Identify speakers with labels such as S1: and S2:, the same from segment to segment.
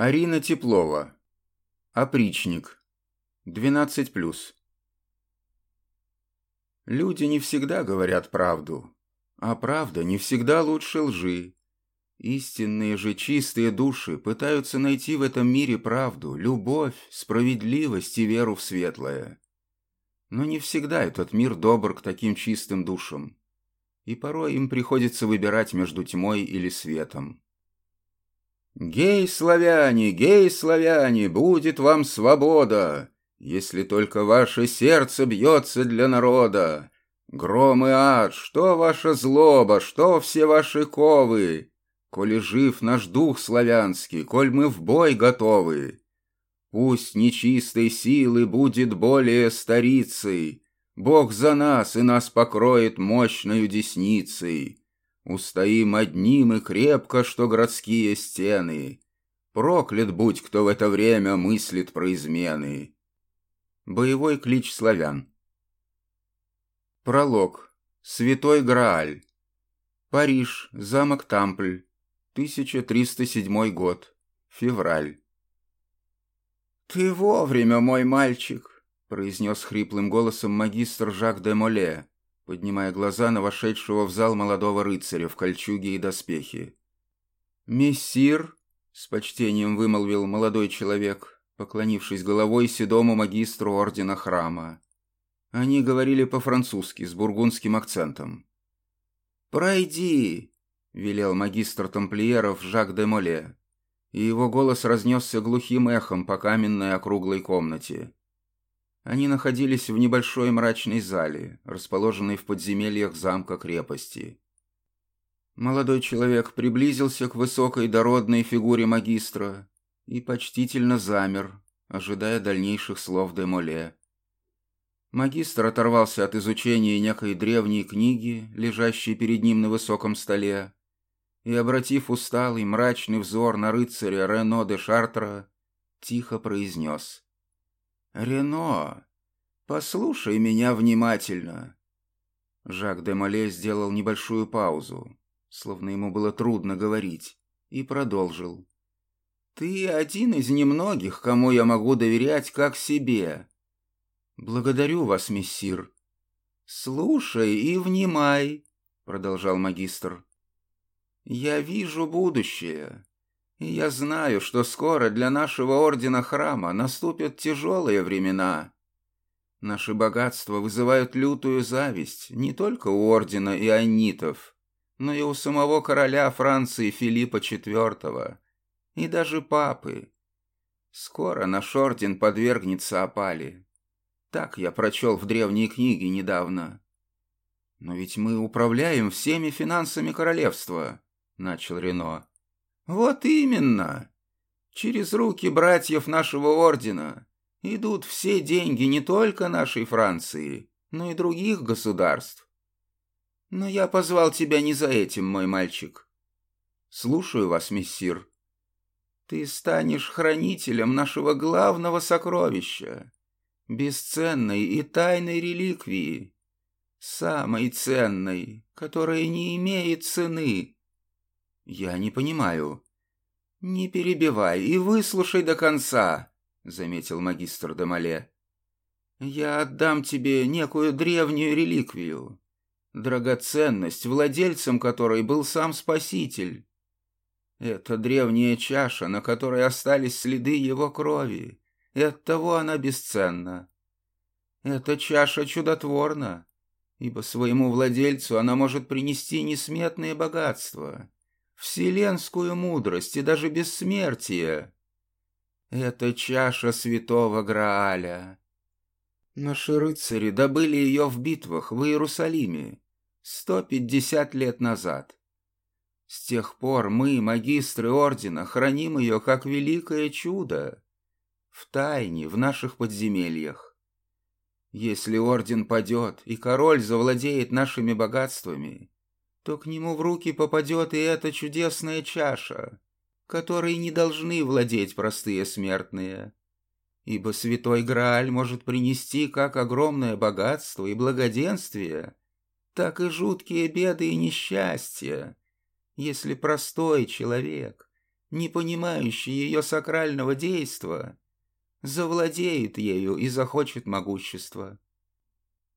S1: Арина Теплова. Опричник. 12+. Люди не всегда говорят правду, а правда не всегда лучше лжи. Истинные же чистые души пытаются найти в этом мире правду, любовь, справедливость и веру в светлое. Но не всегда этот мир добр к таким чистым душам, и порой им приходится выбирать между тьмой или светом. «Гей, славяне, гей, славяне, будет вам свобода, если только ваше сердце бьется для народа. Гром и ад, что ваша злоба, что все ваши ковы? Коли жив наш дух славянский, коль мы в бой готовы. Пусть нечистой силы будет более старицей, Бог за нас и нас покроет мощною десницей. Устоим одним и крепко, что городские стены. Проклят будь, кто в это время мыслит про измены. Боевой клич славян. Пролог. Святой Грааль. Париж. Замок Тампль. 1307 год. Февраль. «Ты вовремя, мой мальчик», — произнес хриплым голосом магистр Жак де Моле, поднимая глаза на вошедшего в зал молодого рыцаря в кольчуге и доспехе. «Мессир», — с почтением вымолвил молодой человек, поклонившись головой седому магистру ордена храма. Они говорили по-французски с бургундским акцентом. «Пройди», — велел магистр тамплиеров Жак де Моле, и его голос разнесся глухим эхом по каменной округлой комнате. Они находились в небольшой мрачной зале, расположенной в подземельях замка-крепости. Молодой человек приблизился к высокой дородной фигуре магистра и почтительно замер, ожидая дальнейших слов де Моле. Магистр оторвался от изучения некой древней книги, лежащей перед ним на высоком столе, и, обратив усталый, мрачный взор на рыцаря Рено де Шартра, тихо произнес — «Рено, послушай меня внимательно». Жак де Моле сделал небольшую паузу, словно ему было трудно говорить, и продолжил. «Ты один из немногих, кому я могу доверять как себе». «Благодарю вас, мессир». «Слушай и внимай», — продолжал магистр. «Я вижу будущее. И я знаю, что скоро для нашего ордена храма наступят тяжелые времена. Наши богатства вызывают лютую зависть не только у ордена и аннитов, но и у самого короля Франции Филиппа IV и даже папы. Скоро наш орден подвергнется опале. Так я прочел в древней книге недавно. «Но ведь мы управляем всеми финансами королевства», — начал Рено. «Вот именно! Через руки братьев нашего ордена идут все деньги не только нашей Франции, но и других государств. Но я позвал тебя не за этим, мой мальчик. Слушаю вас, мессир. Ты станешь хранителем нашего главного сокровища, бесценной и тайной реликвии, самой ценной, которая не имеет цены, «Я не понимаю». «Не перебивай и выслушай до конца», — заметил магистр Демале. «Я отдам тебе некую древнюю реликвию, драгоценность, владельцем которой был сам Спаситель. Это древняя чаша, на которой остались следы его крови, и оттого она бесценна. Эта чаша чудотворна, ибо своему владельцу она может принести несметные богатства» вселенскую мудрость и даже бессмертие. Это чаша святого Грааля. Наши рыцари добыли ее в битвах в Иерусалиме сто пятьдесят лет назад. С тех пор мы, магистры Ордена, храним ее как великое чудо, в тайне, в наших подземельях. Если Орден падет, и король завладеет нашими богатствами, то к нему в руки попадет и эта чудесная чаша, которой не должны владеть простые смертные. Ибо святой Грааль может принести как огромное богатство и благоденствие, так и жуткие беды и несчастья, если простой человек не понимающий ее сакрального действа, завладеет ею и захочет могущества.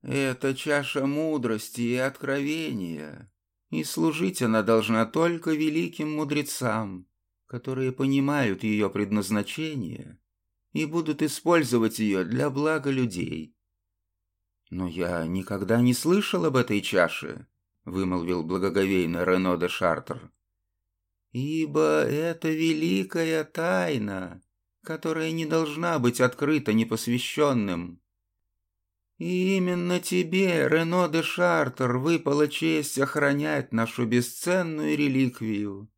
S1: Это чаша мудрости и откровения, и служить она должна только великим мудрецам, которые понимают ее предназначение и будут использовать ее для блага людей. «Но я никогда не слышал об этой чаше», — вымолвил благоговейно Рено де Шартер. «Ибо это великая тайна, которая не должна быть открыта непосвященным. И именно тебе, Рено де Шартер, выпала честь охранять нашу бесценную реликвию.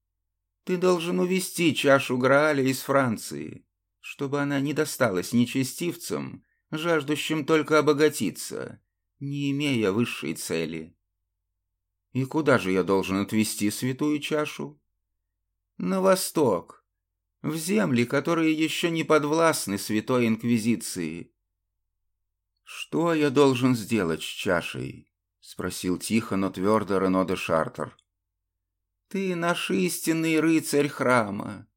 S1: Ты должен увести чашу Грааля из Франции, чтобы она не досталась нечестивцам, жаждущим только обогатиться, не имея высшей цели. И куда же я должен отвести святую чашу? На восток, в земли, которые еще не подвластны Святой Инквизиции. «Что я должен сделать с чашей?» — спросил тихо, но твердо Рено де Шартер. «Ты наш истинный рыцарь храма.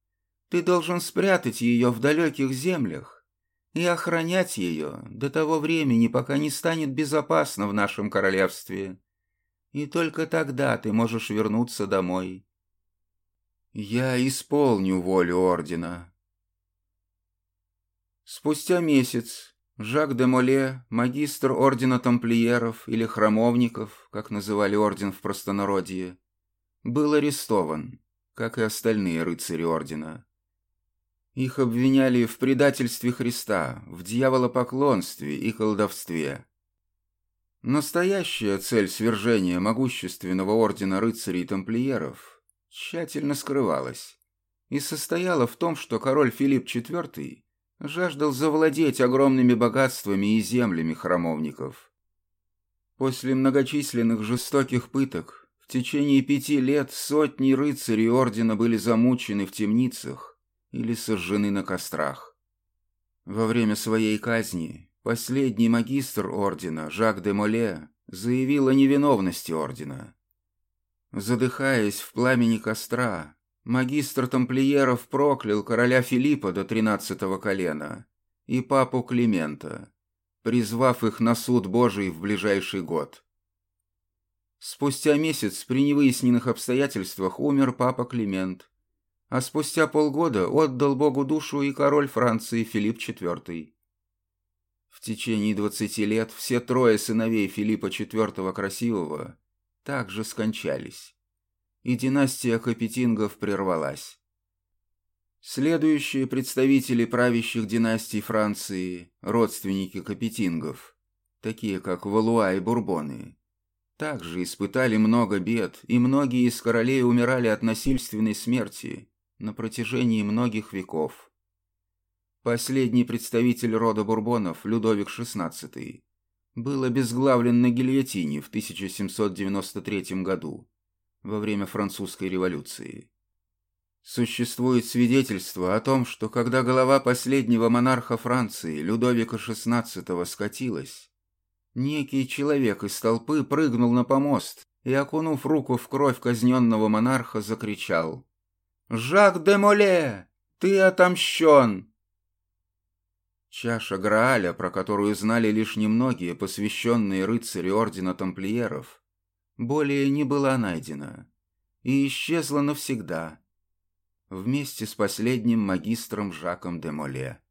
S1: Ты должен спрятать ее в далеких землях и охранять ее до того времени, пока не станет безопасно в нашем королевстве. И только тогда ты можешь вернуться домой». «Я исполню волю ордена». Спустя месяц Жак де Моле, магистр ордена тамплиеров или храмовников, как называли орден в простонародье, был арестован, как и остальные рыцари ордена. Их обвиняли в предательстве Христа, в дьяволопоклонстве и колдовстве. Настоящая цель свержения могущественного ордена рыцарей-тамплиеров тщательно скрывалась и состояла в том, что король Филипп IV жаждал завладеть огромными богатствами и землями храмовников. После многочисленных жестоких пыток в течение пяти лет сотни рыцарей ордена были замучены в темницах или сожжены на кострах. Во время своей казни последний магистр ордена Жак де Моле заявил о невиновности ордена. Задыхаясь в пламени костра, Магистр тамплиеров проклял короля Филиппа до тринадцатого колена и папу Климента, призвав их на суд Божий в ближайший год. Спустя месяц при невыясненных обстоятельствах умер папа Климент, а спустя полгода отдал Богу душу и король Франции Филипп IV. В течение двадцати лет все трое сыновей Филиппа IV Красивого также скончались и династия Капетингов прервалась. Следующие представители правящих династий Франции, родственники Капетингов, такие как Валуа и Бурбоны, также испытали много бед, и многие из королей умирали от насильственной смерти на протяжении многих веков. Последний представитель рода Бурбонов, Людовик XVI, был обезглавлен на гильотине в 1793 году во время французской революции. Существует свидетельство о том, что когда голова последнего монарха Франции, Людовика XVI, скатилась, некий человек из толпы прыгнул на помост и, окунув руку в кровь казненного монарха, закричал «Жак де Моле, ты отомщен!» Чаша Грааля, про которую знали лишь немногие посвященные рыцари Ордена Тамплиеров, более не была найдена и исчезла навсегда вместе с последним магистром Жаком де Моле.